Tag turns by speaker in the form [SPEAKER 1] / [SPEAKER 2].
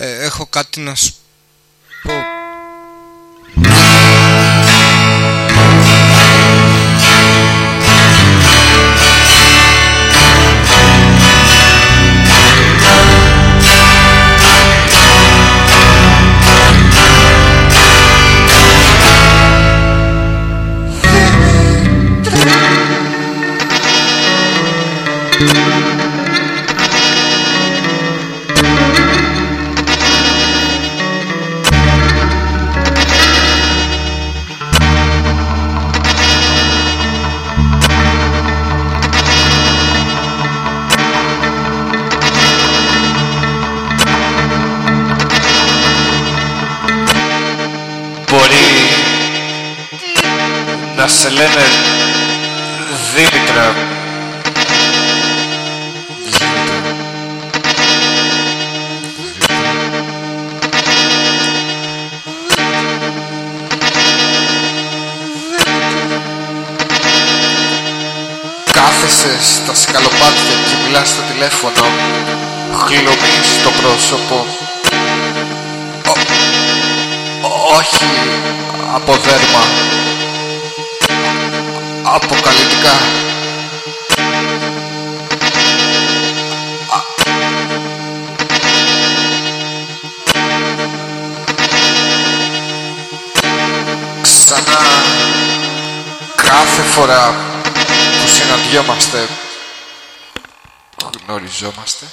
[SPEAKER 1] Ε, έχω κάτι να σου πω.
[SPEAKER 2] Μπορεί σε λένε Δήμητρα.
[SPEAKER 1] Κάθεσαι στα σκαλοπάτια και μιλάς στο τηλέφωνο. Χλωμείς το πρόσωπο. Ο- Όχι από δέρμα Αποκαλυπτικά. Α- Ξανά κάθε φορά που συναντιόμαστε γνωριζόμαστε